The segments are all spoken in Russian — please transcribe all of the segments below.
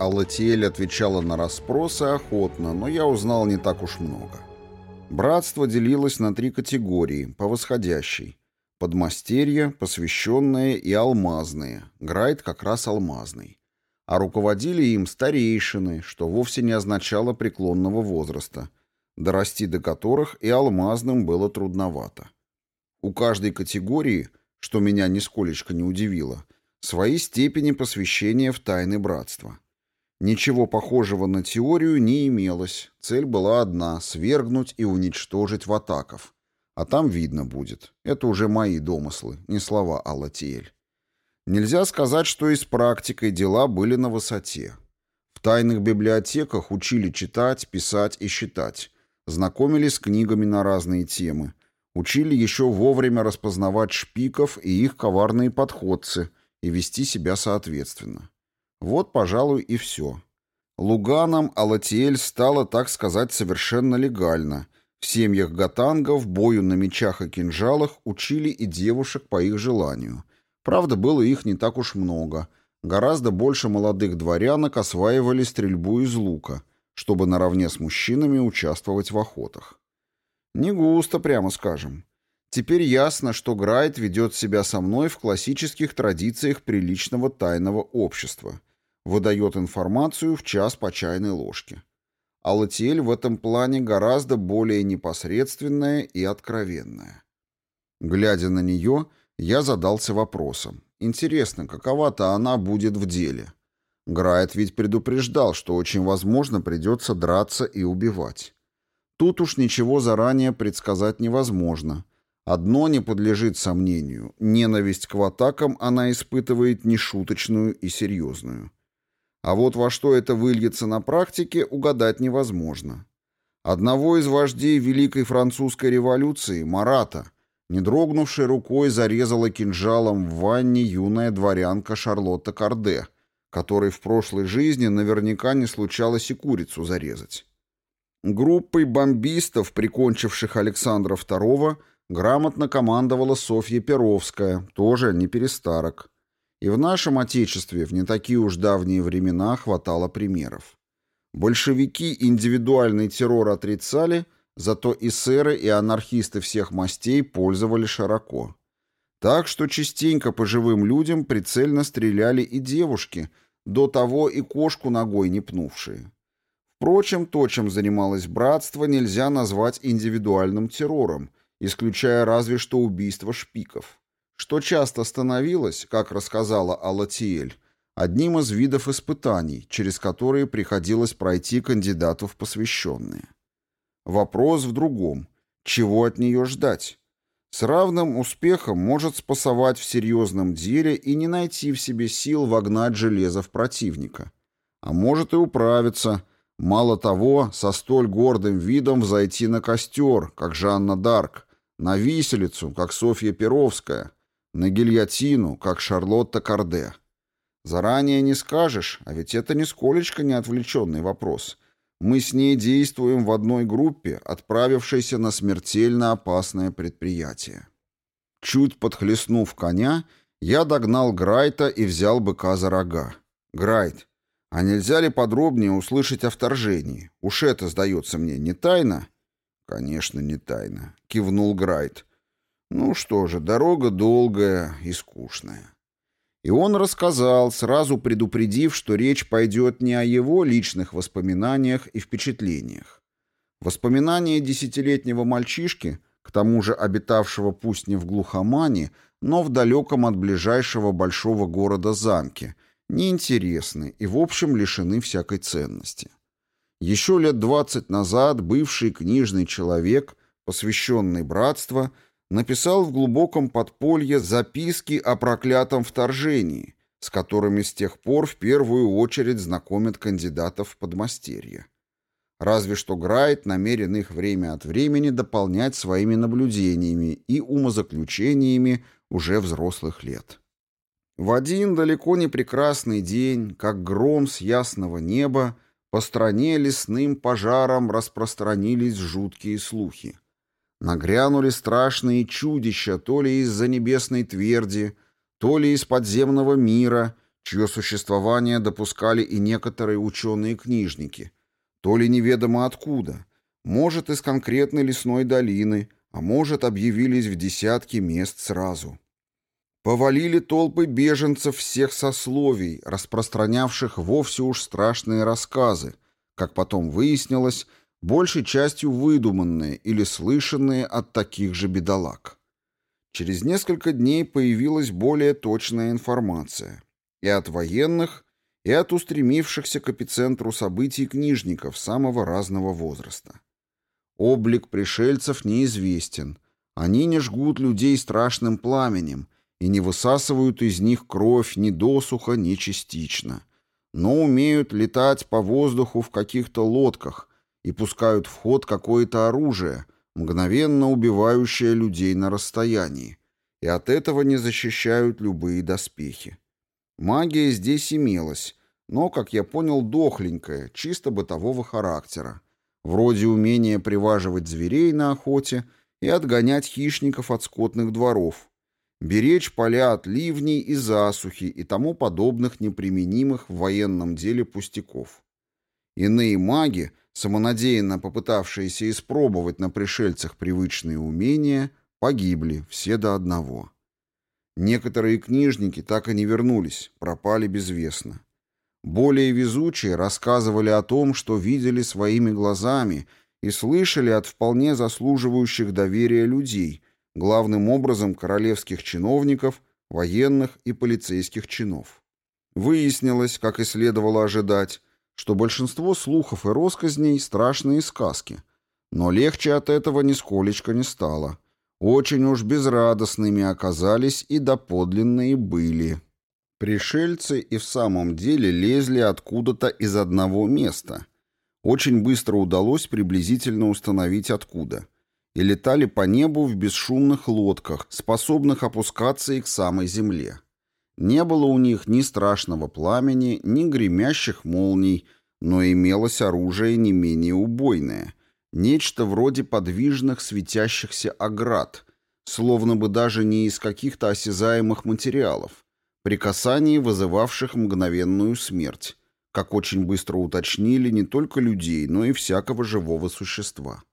Алатиэль отвечала на расспросы охотно, но я узнал не так уж много. Братство делилось на три категории, по восходящей. Подмастерья, посвященные и алмазные. Грайд как раз алмазный. А руководили им старейшины, что вовсе не означало преклонного возраста, дорасти до которых и алмазным было трудновато. У каждой категории, что меня нисколечко не удивило, свои степени посвящения в тайны братства. Ничего похожего на теорию не имелось. Цель была одна — свергнуть и уничтожить ватаков. А там видно будет. Это уже мои домыслы, не слова Аллатиэль. Нельзя сказать, что и с практикой дела были на высоте. В тайных библиотеках учили читать, писать и считать. Знакомились с книгами на разные темы. Учили еще вовремя распознавать шпиков и их коварные подходцы и вести себя соответственно. Вот, пожалуй, и все. Луганом Алатиэль стало, так сказать, совершенно легально. В семьях гатангов бою на мечах и кинжалах учили и девушек по их желанию. Правда, было их не так уж много. Гораздо больше молодых дворянок осваивали стрельбу из лука, чтобы наравне с мужчинами участвовать в охотах. Не густо, прямо скажем. Теперь ясно, что Грайт ведет себя со мной в классических традициях приличного тайного общества – выдает информацию в час по чайной ложке. А Латиэль в этом плане гораздо более непосредственная и откровенная. Глядя на нее, я задался вопросом. Интересно, какова-то она будет в деле? Грайт ведь предупреждал, что очень возможно придется драться и убивать. Тут уж ничего заранее предсказать невозможно. Одно не подлежит сомнению. Ненависть к ватакам она испытывает нешуточную и серьезную. А вот во что это выльется на практике, угадать невозможно. Одного из вождей Великой Французской революции, Марата, не дрогнувшей рукой зарезала кинжалом в ванне юная дворянка Шарлотта Карде, которой в прошлой жизни наверняка не случалось и курицу зарезать. Группой бомбистов, прикончивших Александра II, грамотно командовала Софья Перовская, тоже не перестарок. И в нашем Отечестве в не такие уж давние времена хватало примеров. Большевики индивидуальный террор отрицали, зато эсеры и анархисты всех мастей пользовали широко. Так что частенько по живым людям прицельно стреляли и девушки, до того и кошку ногой не пнувшие. Впрочем, то, чем занималось братство, нельзя назвать индивидуальным террором, исключая разве что убийство шпиков что часто становилось, как рассказала Алатиэль, одним из видов испытаний, через которые приходилось пройти кандидату в посвященные. Вопрос в другом. Чего от нее ждать? С равным успехом может спасовать в серьезном деле и не найти в себе сил вогнать железо в противника. А может и управиться. Мало того, со столь гордым видом взойти на костер, как Жанна Дарк, на виселицу, как Софья Перовская, на гильотину, как Шарлотта Карде. Заранее не скажешь, а ведь это нисколечко не отвлеченный вопрос. Мы с ней действуем в одной группе, отправившейся на смертельно опасное предприятие. Чуть подхлестнув коня, я догнал Грайта и взял быка за рога. «Грайт, а нельзя ли подробнее услышать о вторжении? Уж это, сдается мне, не тайна?» «Конечно, не тайна», — кивнул Грайт. Ну что же, дорога долгая и скучная. И он рассказал, сразу предупредив, что речь пойдет не о его личных воспоминаниях и впечатлениях. Воспоминания десятилетнего мальчишки, к тому же обитавшего пусть не в глухомане, но в далеком от ближайшего большого города замке, неинтересны и в общем лишены всякой ценности. Еще лет двадцать назад бывший книжный человек, посвященный братству, написал в глубоком подполье записки о проклятом вторжении, с которыми с тех пор в первую очередь знакомят кандидатов в подмастерье. Разве что Грайт намерен их время от времени дополнять своими наблюдениями и умозаключениями уже взрослых лет. В один далеко не прекрасный день, как гром с ясного неба, по стране лесным пожаром распространились жуткие слухи. Нагрянули страшные чудища то ли из-за небесной тверди, то ли из подземного мира, чье существование допускали и некоторые ученые-книжники, то ли неведомо откуда, может, из конкретной лесной долины, а может, объявились в десятки мест сразу. Повалили толпы беженцев всех сословий, распространявших вовсе уж страшные рассказы, как потом выяснилось, большей частью выдуманные или слышанные от таких же бедолаг. Через несколько дней появилась более точная информация. И от военных, и от устремившихся к эпицентру событий книжников самого разного возраста. Облик пришельцев неизвестен. Они не жгут людей страшным пламенем и не высасывают из них кровь ни досуха, ни частично. Но умеют летать по воздуху в каких-то лодках и пускают в ход какое-то оружие, мгновенно убивающее людей на расстоянии, и от этого не защищают любые доспехи. Магия здесь имелась, но, как я понял, дохленькая, чисто бытового характера, вроде умения приваживать зверей на охоте и отгонять хищников от скотных дворов, беречь поля от ливней и засухи и тому подобных неприменимых в военном деле пустяков. Иные маги, самонадеянно попытавшиеся испробовать на пришельцах привычные умения, погибли все до одного. Некоторые книжники так и не вернулись, пропали безвестно. Более везучие рассказывали о том, что видели своими глазами и слышали от вполне заслуживающих доверия людей, главным образом королевских чиновников, военных и полицейских чинов. Выяснилось, как и следовало ожидать, что большинство слухов и россказней – страшные сказки. Но легче от этого нисколечко не стало. Очень уж безрадостными оказались и доподлинные были. Пришельцы и в самом деле лезли откуда-то из одного места. Очень быстро удалось приблизительно установить откуда. И летали по небу в бесшумных лодках, способных опускаться и к самой земле. Не было у них ни страшного пламени, ни гремящих молний, но имелось оружие не менее убойное. Нечто вроде подвижных светящихся оград, словно бы даже не из каких-то осязаемых материалов, при касании вызывавших мгновенную смерть, как очень быстро уточнили не только людей, но и всякого живого существа.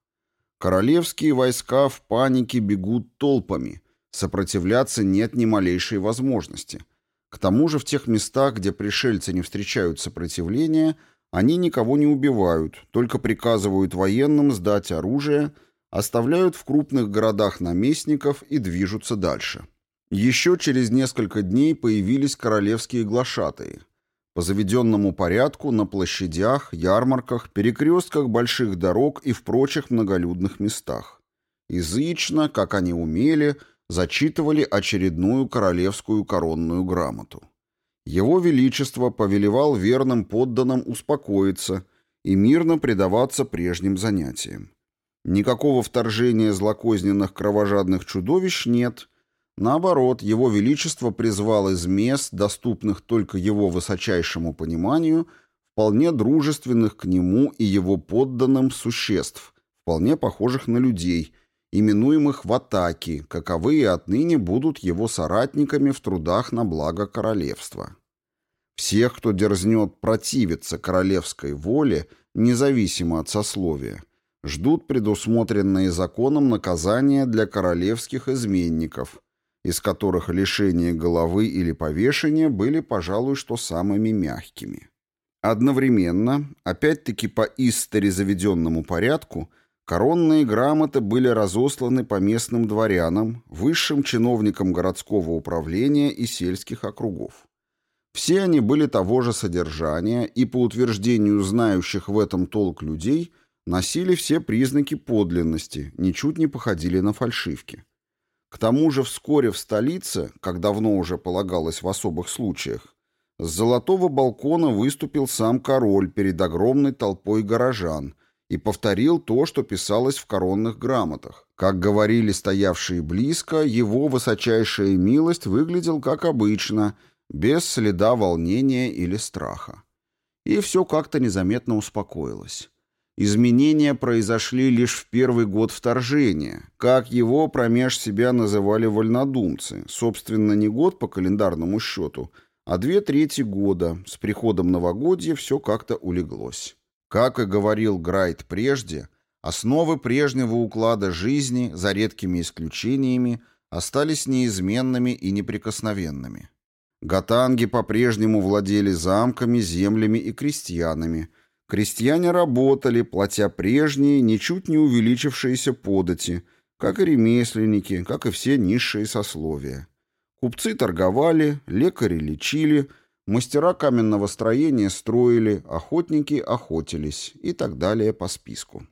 Королевские войска в панике бегут толпами, сопротивляться нет ни малейшей возможности – к тому же в тех местах, где пришельцы не встречают сопротивления, они никого не убивают, только приказывают военным сдать оружие, оставляют в крупных городах наместников и движутся дальше. Еще через несколько дней появились королевские глашатые. По заведенному порядку на площадях, ярмарках, перекрестках больших дорог и в прочих многолюдных местах. Язычно, как они умели, зачитывали очередную королевскую коронную грамоту. Его Величество повелевал верным подданным успокоиться и мирно предаваться прежним занятиям. Никакого вторжения злокозненных кровожадных чудовищ нет. Наоборот, Его Величество призвал из мест, доступных только его высочайшему пониманию, вполне дружественных к нему и его подданным существ, вполне похожих на людей – именуемых ватаки, каковые отныне будут его соратниками в трудах на благо королевства. Всех, кто дерзнет противиться королевской воле, независимо от сословия, ждут предусмотренные законом наказания для королевских изменников, из которых лишение головы или повешение были, пожалуй, что самыми мягкими. Одновременно, опять-таки по истори заведенному порядку, Коронные грамоты были разосланы по местным дворянам, высшим чиновникам городского управления и сельских округов. Все они были того же содержания и, по утверждению знающих в этом толк людей, носили все признаки подлинности, ничуть не походили на фальшивки. К тому же вскоре в столице, как давно уже полагалось в особых случаях, с золотого балкона выступил сам король перед огромной толпой горожан – и повторил то, что писалось в коронных грамотах. Как говорили стоявшие близко, его высочайшая милость выглядел как обычно, без следа волнения или страха. И все как-то незаметно успокоилось. Изменения произошли лишь в первый год вторжения, как его промеж себя называли вольнодумцы, собственно, не год по календарному счету, а две трети года с приходом новогодья все как-то улеглось. Как и говорил Грайт прежде, основы прежнего уклада жизни, за редкими исключениями, остались неизменными и неприкосновенными. Гатанги по-прежнему владели замками, землями и крестьянами. Крестьяне работали, платя прежние, ничуть не увеличившиеся подати, как и ремесленники, как и все низшие сословия. Купцы торговали, лекари лечили, мастера каменного строения строили, охотники охотились и так далее по списку.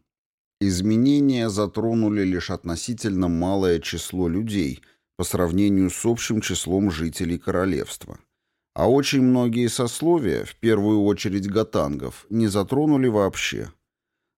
Изменения затронули лишь относительно малое число людей по сравнению с общим числом жителей королевства. А очень многие сословия, в первую очередь гатангов, не затронули вообще.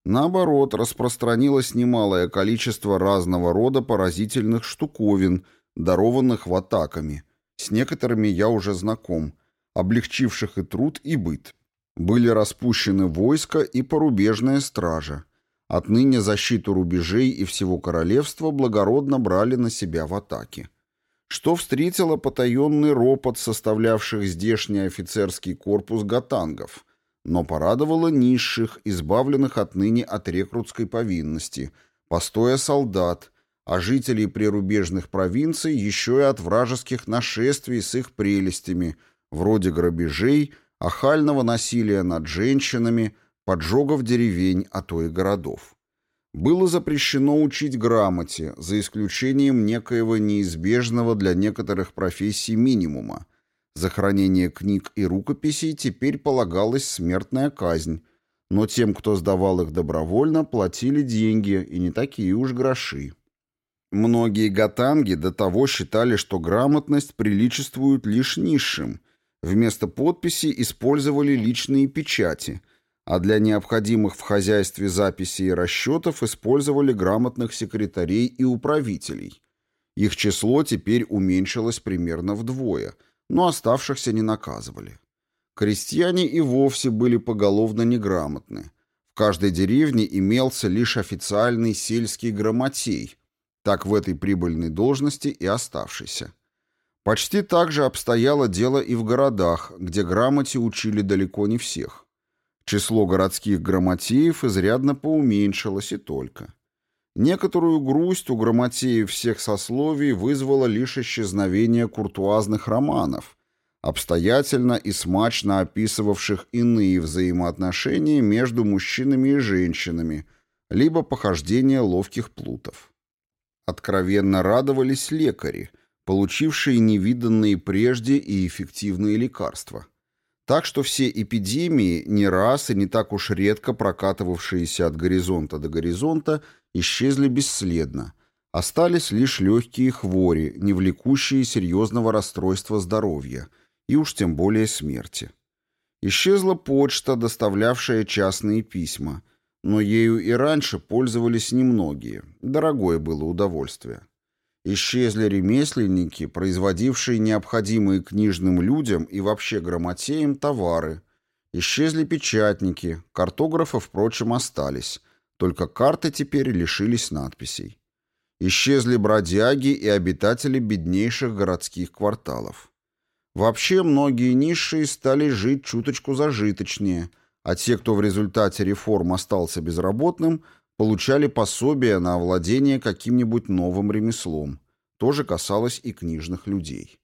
Наоборот, распространилось немалое количество разного рода поразительных штуковин – дарованных ватаками. С некоторыми я уже знаком, облегчивших и труд, и быт. Были распущены войска и порубежная стража. Отныне защиту рубежей и всего королевства благородно брали на себя в атаке. Что встретило потаенный ропот составлявших здешний офицерский корпус гатангов, но порадовало низших, избавленных отныне от рекрутской повинности, постоя солдат, а жителей прирубежных провинций еще и от вражеских нашествий с их прелестями, вроде грабежей, охального насилия над женщинами, поджогов деревень, а то и городов. Было запрещено учить грамоте, за исключением некоего неизбежного для некоторых профессий минимума. За хранение книг и рукописей теперь полагалась смертная казнь, но тем, кто сдавал их добровольно, платили деньги, и не такие уж гроши. Многие гатанги до того считали, что грамотность приличествует лишь низшим. Вместо подписи использовали личные печати, а для необходимых в хозяйстве записей и расчетов использовали грамотных секретарей и управителей. Их число теперь уменьшилось примерно вдвое, но оставшихся не наказывали. Крестьяне и вовсе были поголовно неграмотны. В каждой деревне имелся лишь официальный сельский грамотей – так в этой прибыльной должности и оставшийся. Почти так же обстояло дело и в городах, где грамоте учили далеко не всех. Число городских грамотеев изрядно поуменьшилось и только. Некоторую грусть у грамотеев всех сословий вызвало лишь исчезновение куртуазных романов, обстоятельно и смачно описывавших иные взаимоотношения между мужчинами и женщинами, либо похождение ловких плутов. Откровенно радовались лекари, получившие невиданные прежде и эффективные лекарства. Так что все эпидемии, не раз и не так уж редко прокатывавшиеся от горизонта до горизонта, исчезли бесследно. Остались лишь легкие хвори, не влекущие серьезного расстройства здоровья, и уж тем более смерти. Исчезла почта, доставлявшая частные письма – но ею и раньше пользовались немногие. Дорогое было удовольствие. Исчезли ремесленники, производившие необходимые книжным людям и вообще грамотеям товары. Исчезли печатники, картографы, впрочем, остались. Только карты теперь лишились надписей. Исчезли бродяги и обитатели беднейших городских кварталов. Вообще многие низшие стали жить чуточку зажиточнее – а те, кто в результате реформ остался безработным, получали пособие на овладение каким-нибудь новым ремеслом. Тоже касалось и книжных людей.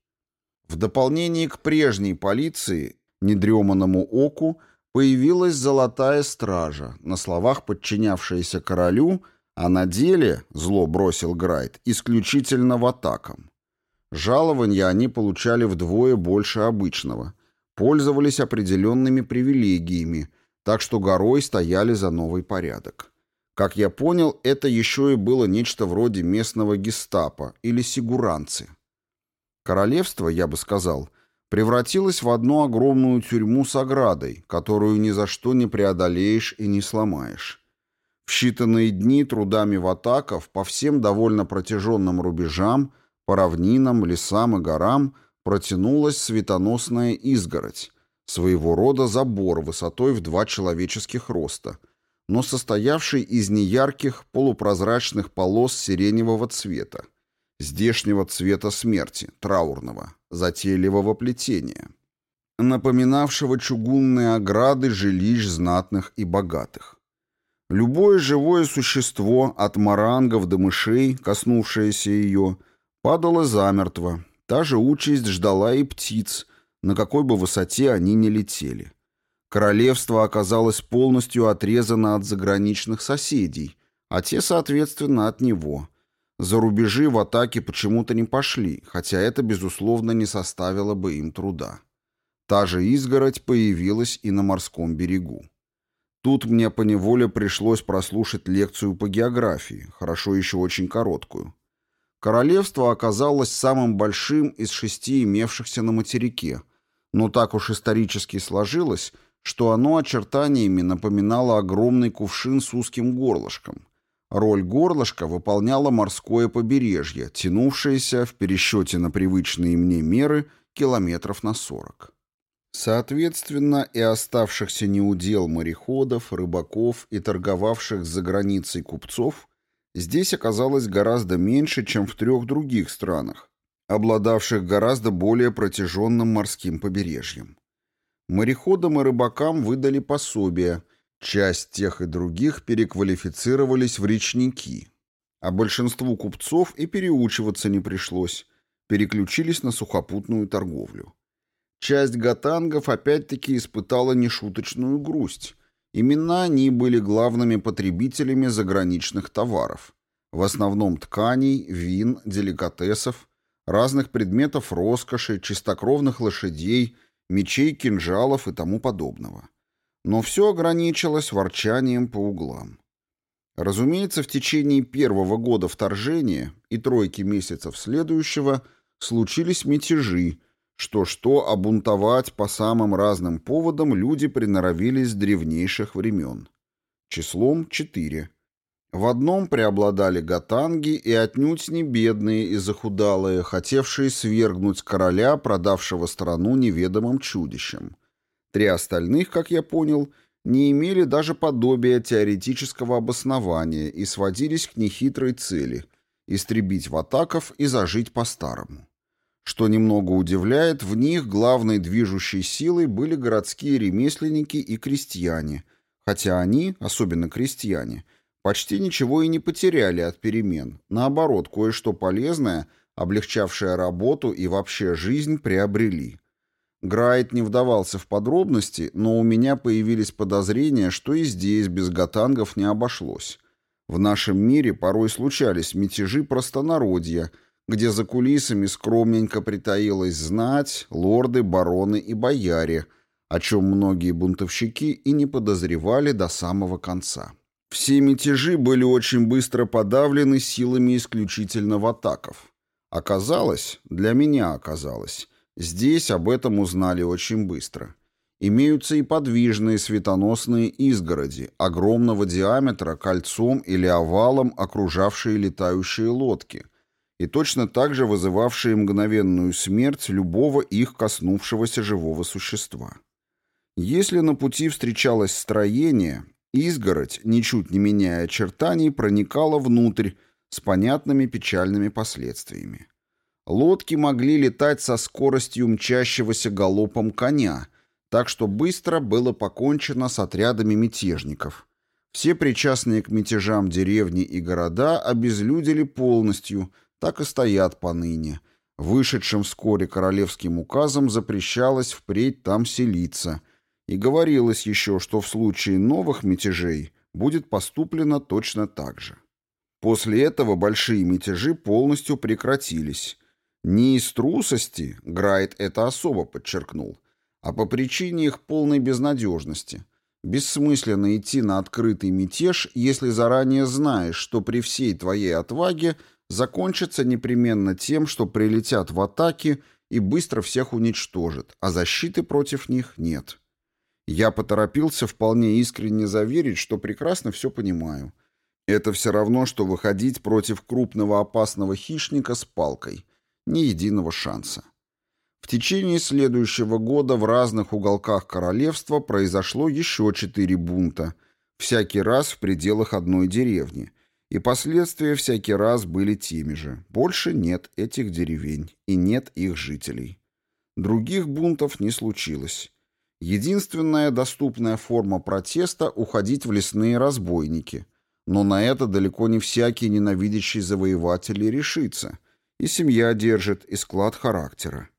В дополнение к прежней полиции, недреманному оку, появилась золотая стража, на словах подчинявшаяся королю, а на деле, зло бросил Грайт, исключительно в атакам. Жалования они получали вдвое больше обычного – пользовались определенными привилегиями, так что горой стояли за новый порядок. Как я понял, это еще и было нечто вроде местного гестапо или сигуранцы. Королевство, я бы сказал, превратилось в одну огромную тюрьму с оградой, которую ни за что не преодолеешь и не сломаешь. В считанные дни трудами ватаков по всем довольно протяженным рубежам, по равнинам, лесам и горам протянулась светоносная изгородь, своего рода забор высотой в два человеческих роста, но состоявший из неярких полупрозрачных полос сиреневого цвета, здешнего цвета смерти, траурного, затейливого плетения. напоминавшего чугунные ограды жилищ знатных и богатых. Любое живое существо, от марангов до мышей, коснувшееся ее, падало замертво. Та же участь ждала и птиц, на какой бы высоте они ни летели. Королевство оказалось полностью отрезано от заграничных соседей, а те, соответственно, от него. За рубежи в атаке почему-то не пошли, хотя это, безусловно, не составило бы им труда. Та же изгородь появилась и на морском берегу. Тут мне поневоле пришлось прослушать лекцию по географии, хорошо еще очень короткую. Королевство оказалось самым большим из шести имевшихся на материке, но так уж исторически сложилось, что оно очертаниями напоминало огромный кувшин с узким горлышком. Роль горлышка выполняло морское побережье, тянувшееся в пересчете на привычные мне меры километров на сорок. Соответственно, и оставшихся неудел мореходов, рыбаков и торговавших за границей купцов здесь оказалось гораздо меньше, чем в трех других странах, обладавших гораздо более протяженным морским побережьем. Мореходам и рыбакам выдали пособия, часть тех и других переквалифицировались в речники, а большинству купцов и переучиваться не пришлось, переключились на сухопутную торговлю. Часть гатангов опять-таки испытала нешуточную грусть. Именно они были главными потребителями заграничных товаров. В основном тканей, вин, деликатесов, разных предметов роскоши, чистокровных лошадей, мечей, кинжалов и тому подобного. Но все ограничилось ворчанием по углам. Разумеется, в течение первого года вторжения и тройки месяцев следующего случились мятежи, что-что обунтовать по самым разным поводам люди приноровились с древнейших времен. Числом четыре. В одном преобладали гатанги и отнюдь не бедные и захудалые, хотевшие свергнуть короля, продавшего страну неведомым чудищем. Три остальных, как я понял, не имели даже подобия теоретического обоснования и сводились к нехитрой цели – истребить ватаков и зажить по-старому. Что немного удивляет, в них главной движущей силой были городские ремесленники и крестьяне, хотя они, особенно крестьяне, почти ничего и не потеряли от перемен. Наоборот, кое-что полезное, облегчавшее работу и вообще жизнь, приобрели. Грайт не вдавался в подробности, но у меня появились подозрения, что и здесь без гатангов не обошлось. В нашем мире порой случались мятежи простонародья – где за кулисами скромненько притаилась знать, лорды, бароны и бояре, о чем многие бунтовщики и не подозревали до самого конца. Все мятежи были очень быстро подавлены силами исключительно ватаков. Оказалось, для меня оказалось, здесь об этом узнали очень быстро. Имеются и подвижные светоносные изгороди, огромного диаметра кольцом или овалом окружавшие летающие лодки – и точно так же вызывавшие мгновенную смерть любого их коснувшегося живого существа. Если на пути встречалось строение, изгородь, ничуть не меняя очертаний, проникала внутрь с понятными печальными последствиями. Лодки могли летать со скоростью мчащегося галопом коня, так что быстро было покончено с отрядами мятежников. Все причастные к мятежам деревни и города обезлюдили полностью – так и стоят поныне. Вышедшим вскоре королевским указом запрещалось впредь там селиться, и говорилось еще, что в случае новых мятежей будет поступлено точно так же. После этого большие мятежи полностью прекратились. Не из трусости, Грайт это особо подчеркнул, а по причине их полной безнадежности. Бессмысленно идти на открытый мятеж, если заранее знаешь, что при всей твоей отваге – закончится непременно тем, что прилетят в атаки и быстро всех уничтожат, а защиты против них нет. Я поторопился вполне искренне заверить, что прекрасно все понимаю. Это все равно, что выходить против крупного опасного хищника с палкой. Ни единого шанса. В течение следующего года в разных уголках королевства произошло еще четыре бунта, всякий раз в пределах одной деревни – и последствия всякий раз были теми же. Больше нет этих деревень и нет их жителей. Других бунтов не случилось. Единственная доступная форма протеста — уходить в лесные разбойники. Но на это далеко не всякий ненавидящий завоевателей решится. И семья держит, и склад характера.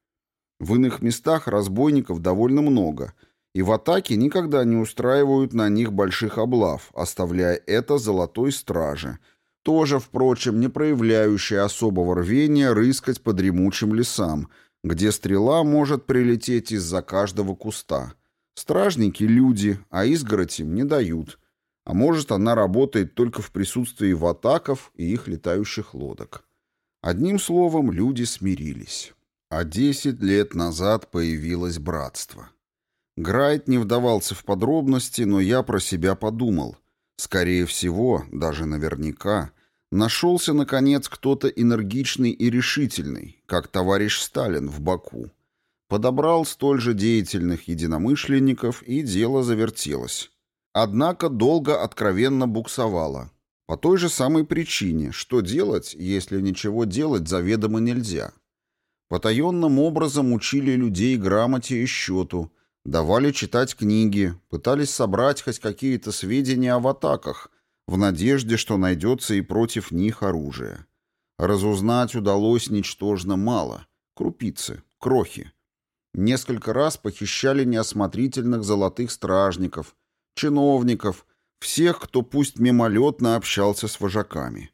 В иных местах разбойников довольно много, и в атаке никогда не устраивают на них больших облав, оставляя это золотой страже, тоже, впрочем, не проявляющей особого рвения рыскать по дремучим лесам — где стрела может прилететь из-за каждого куста. Стражники — люди, а изгородь им не дают. А может, она работает только в присутствии ватаков и их летающих лодок. Одним словом, люди смирились. А десять лет назад появилось братство. Грайт не вдавался в подробности, но я про себя подумал. Скорее всего, даже наверняка — Нашелся, наконец, кто-то энергичный и решительный, как товарищ Сталин в Баку. Подобрал столь же деятельных единомышленников, и дело завертелось. Однако долго откровенно буксовало. По той же самой причине, что делать, если ничего делать заведомо нельзя. Потаенным образом учили людей грамоте и счету, давали читать книги, пытались собрать хоть какие-то сведения об атаках, в надежде, что найдется и против них оружие. Разузнать удалось ничтожно мало. Крупицы, крохи. Несколько раз похищали неосмотрительных золотых стражников, чиновников, всех, кто пусть мимолетно общался с вожаками.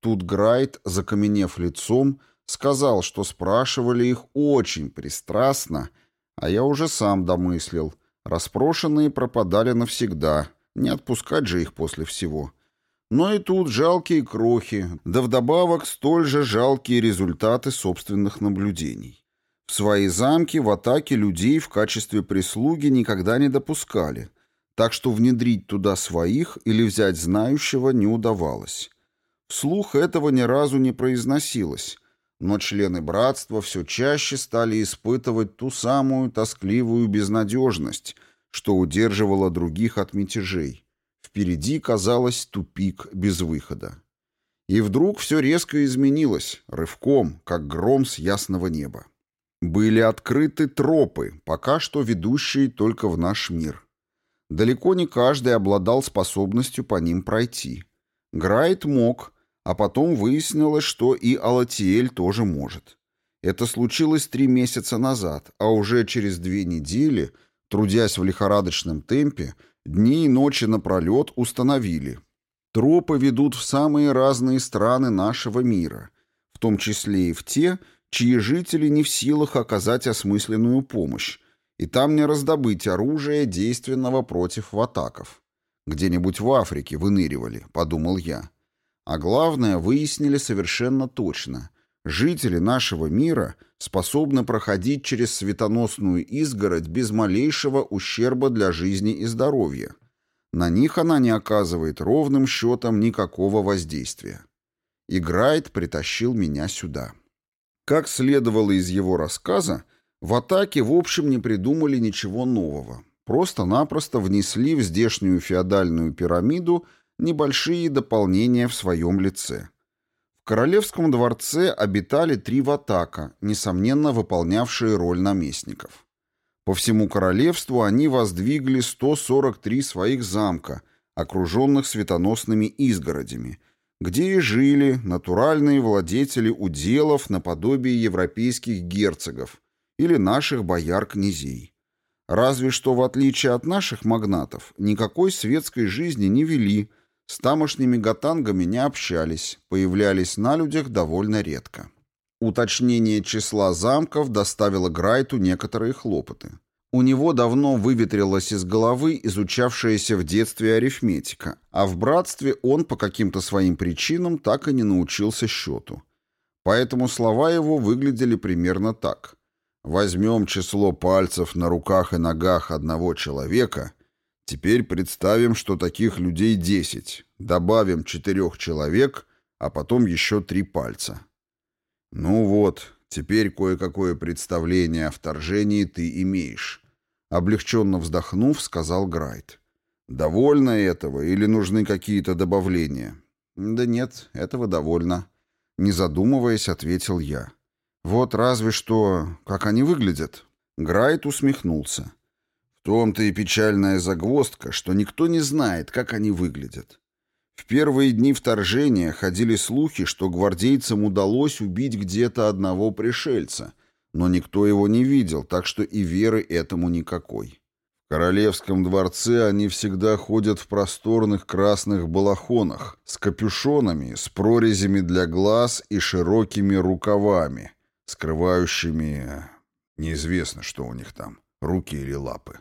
Тут Грайт, закаменев лицом, сказал, что спрашивали их очень пристрастно, а я уже сам домыслил. Распрошенные пропадали навсегда, не отпускать же их после всего. Но и тут жалкие крохи, да вдобавок столь же жалкие результаты собственных наблюдений. В свои замки в атаке людей в качестве прислуги никогда не допускали, так что внедрить туда своих или взять знающего не удавалось. Вслух этого ни разу не произносилось, но члены братства все чаще стали испытывать ту самую тоскливую безнадежность, что удерживало других от мятежей. Впереди казалось тупик без выхода. И вдруг все резко изменилось, рывком, как гром с ясного неба. Были открыты тропы, пока что ведущие только в наш мир. Далеко не каждый обладал способностью по ним пройти. Грайт мог, а потом выяснилось, что и Алатиэль тоже может. Это случилось три месяца назад, а уже через две недели – трудясь в лихорадочном темпе, дни и ночи напролет установили. Тропы ведут в самые разные страны нашего мира, в том числе и в те, чьи жители не в силах оказать осмысленную помощь, и там не раздобыть оружие действенного против ватаков. Где-нибудь в Африке выныривали, подумал я. А главное, выяснили совершенно точно. Жители нашего мира способны проходить через светоносную изгородь без малейшего ущерба для жизни и здоровья. На них она не оказывает ровным счетом никакого воздействия. И Грайт притащил меня сюда. Как следовало из его рассказа, в атаке в общем не придумали ничего нового. Просто-напросто внесли в здешнюю феодальную пирамиду небольшие дополнения в своем лице – королевском дворце обитали три ватака, несомненно выполнявшие роль наместников. По всему королевству они воздвигли 143 своих замка, окруженных светоносными изгородями, где и жили натуральные владетели уделов наподобие европейских герцогов или наших бояр-князей. Разве что, в отличие от наших магнатов, никакой светской жизни не вели – с тамошними гатангами не общались, появлялись на людях довольно редко. Уточнение числа замков доставило Грайту некоторые хлопоты. У него давно выветрилась из головы изучавшаяся в детстве арифметика, а в братстве он по каким-то своим причинам так и не научился счету. Поэтому слова его выглядели примерно так. Возьмем число пальцев на руках и ногах одного человека Теперь представим, что таких людей десять. Добавим четырех человек, а потом еще три пальца. Ну вот, теперь кое-какое представление о вторжении ты имеешь. Облегченно вздохнув, сказал Грайт. Довольно этого или нужны какие-то добавления? Да нет, этого довольно. Не задумываясь, ответил я. Вот разве что, как они выглядят. Грайт усмехнулся. Том-то и печальная загвоздка, что никто не знает, как они выглядят. В первые дни вторжения ходили слухи, что гвардейцам удалось убить где-то одного пришельца, но никто его не видел, так что и веры этому никакой. В королевском дворце они всегда ходят в просторных красных балахонах, с капюшонами, с прорезями для глаз и широкими рукавами, скрывающими Неизвестно, что у них там, руки или лапы.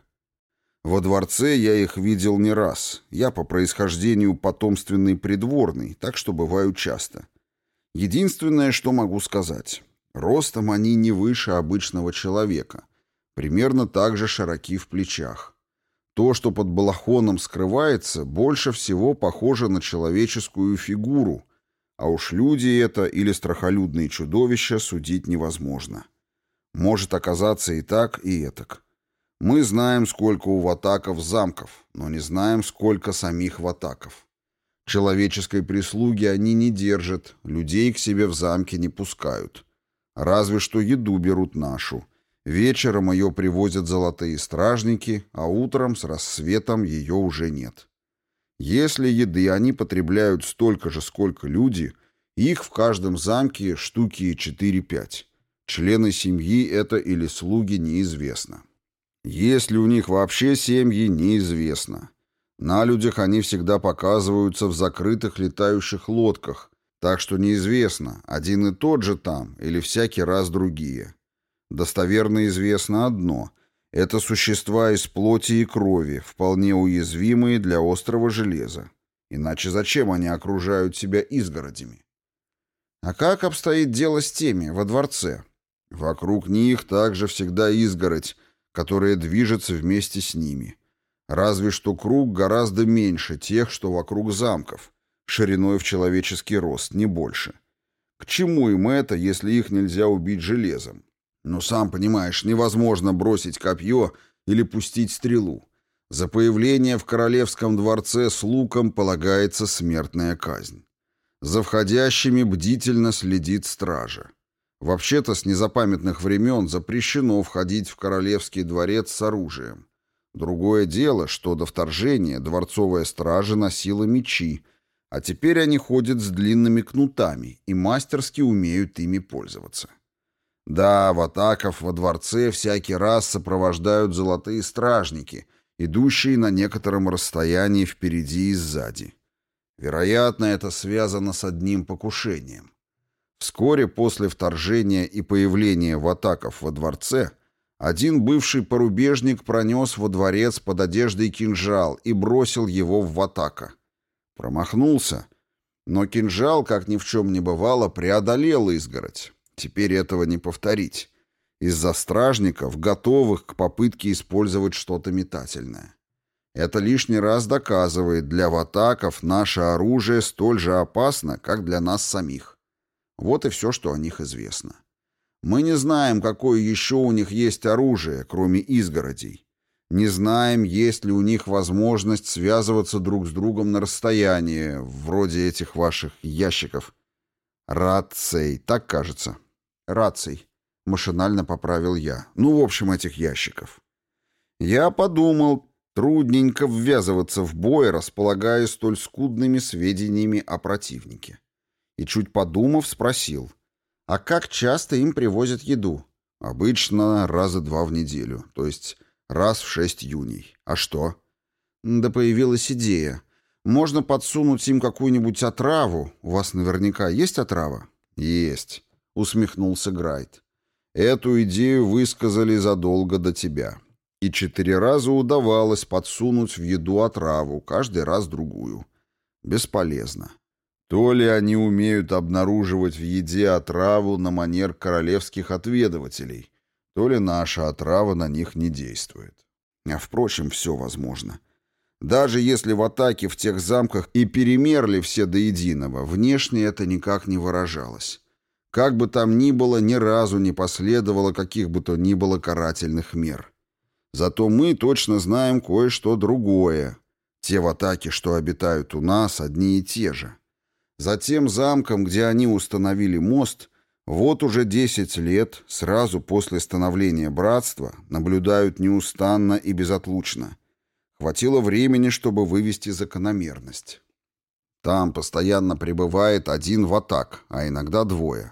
Во дворце я их видел не раз. Я по происхождению потомственный придворный, так что бываю часто. Единственное, что могу сказать. Ростом они не выше обычного человека. Примерно так же широки в плечах. То, что под балахоном скрывается, больше всего похоже на человеческую фигуру, а уж люди это или страхолюдные чудовища судить невозможно. Может оказаться и так, и этак. Мы знаем, сколько у ватаков замков, но не знаем, сколько самих ватаков. Человеческой прислуги они не держат, людей к себе в замке не пускают. Разве что еду берут нашу. Вечером ее привозят золотые стражники, а утром с рассветом ее уже нет. Если еды они потребляют столько же, сколько люди, их в каждом замке штуки 4-5. Члены семьи это или слуги неизвестно. Есть ли у них вообще семьи, неизвестно. На людях они всегда показываются в закрытых летающих лодках, так что неизвестно, один и тот же там или всякий раз другие. Достоверно известно одно – это существа из плоти и крови, вполне уязвимые для острого железа. Иначе зачем они окружают себя изгородями? А как обстоит дело с теми во дворце? Вокруг них также всегда изгородь, которая движется вместе с ними. Разве что круг гораздо меньше тех, что вокруг замков, шириной в человеческий рост, не больше. К чему им это, если их нельзя убить железом? Но сам понимаешь, невозможно бросить копье или пустить стрелу. За появление в королевском дворце с луком полагается смертная казнь. За входящими бдительно следит стража. Вообще-то с незапамятных времен запрещено входить в королевский дворец с оружием. Другое дело, что до вторжения дворцовая стража носила мечи, а теперь они ходят с длинными кнутами и мастерски умеют ими пользоваться. Да, в атаках во дворце всякий раз сопровождают золотые стражники, идущие на некотором расстоянии впереди и сзади. Вероятно, это связано с одним покушением. Вскоре после вторжения и появления ватаков во дворце один бывший порубежник пронес во дворец под одеждой кинжал и бросил его в ватака. Промахнулся, но кинжал, как ни в чем не бывало, преодолел изгородь. Теперь этого не повторить. Из-за стражников, готовых к попытке использовать что-то метательное. Это лишний раз доказывает, для ватаков наше оружие столь же опасно, как для нас самих. Вот и все, что о них известно. Мы не знаем, какое еще у них есть оружие, кроме изгородей. Не знаем, есть ли у них возможность связываться друг с другом на расстоянии, вроде этих ваших ящиков. Раций, так кажется. Раций, машинально поправил я. Ну, в общем, этих ящиков. Я подумал, трудненько ввязываться в бой, располагая столь скудными сведениями о противнике и, чуть подумав, спросил, «А как часто им привозят еду?» «Обычно раза два в неделю, то есть раз в шесть юней. А что?» «Да появилась идея. Можно подсунуть им какую-нибудь отраву. У вас наверняка есть отрава?» «Есть», — усмехнулся Грайт. «Эту идею высказали задолго до тебя. И четыре раза удавалось подсунуть в еду отраву, каждый раз другую. Бесполезно. То ли они умеют обнаруживать в еде отраву на манер королевских отведывателей, то ли наша отрава на них не действует. А впрочем, все возможно. Даже если в атаке в тех замках и перемерли все до единого, внешне это никак не выражалось. Как бы там ни было, ни разу не последовало каких бы то ни было карательных мер. Зато мы точно знаем кое-что другое. Те в атаке, что обитают у нас, одни и те же. За тем замком, где они установили мост, Вот уже 10 лет, сразу после становления братства, наблюдают неустанно и безотлучно. Хватило времени, чтобы вывести закономерность. Там постоянно пребывает один в атак, а иногда двое.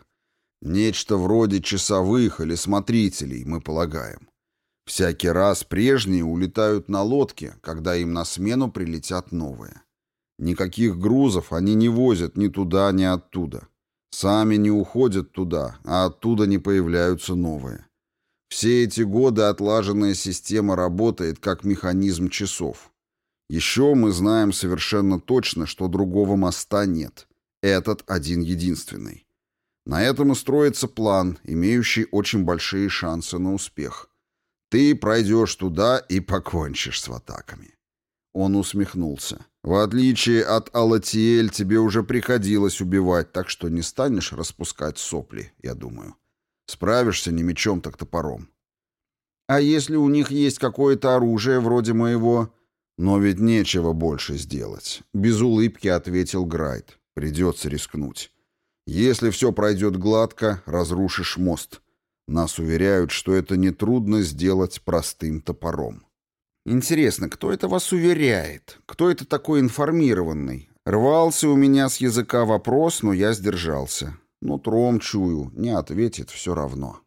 Нечто вроде часовых или смотрителей, мы полагаем. Всякий раз прежние улетают на лодке, когда им на смену прилетят новые. Никаких грузов они не возят ни туда, ни оттуда. Сами не уходят туда, а оттуда не появляются новые. Все эти годы отлаженная система работает как механизм часов. Еще мы знаем совершенно точно, что другого моста нет. Этот один единственный. На этом и строится план, имеющий очень большие шансы на успех. Ты пройдешь туда и покончишь с атаками. Он усмехнулся. В отличие от Алатиэль, тебе уже приходилось убивать, так что не станешь распускать сопли, я думаю. Справишься не мечом, так топором. А если у них есть какое-то оружие вроде моего... Но ведь нечего больше сделать. Без улыбки ответил Грайт. Придется рискнуть. Если все пройдет гладко, разрушишь мост. Нас уверяют, что это нетрудно сделать простым топором. Интересно, кто это вас уверяет? Кто это такой информированный? Рвался у меня с языка вопрос, но я сдержался. Ну, тром чую, не ответит все равно.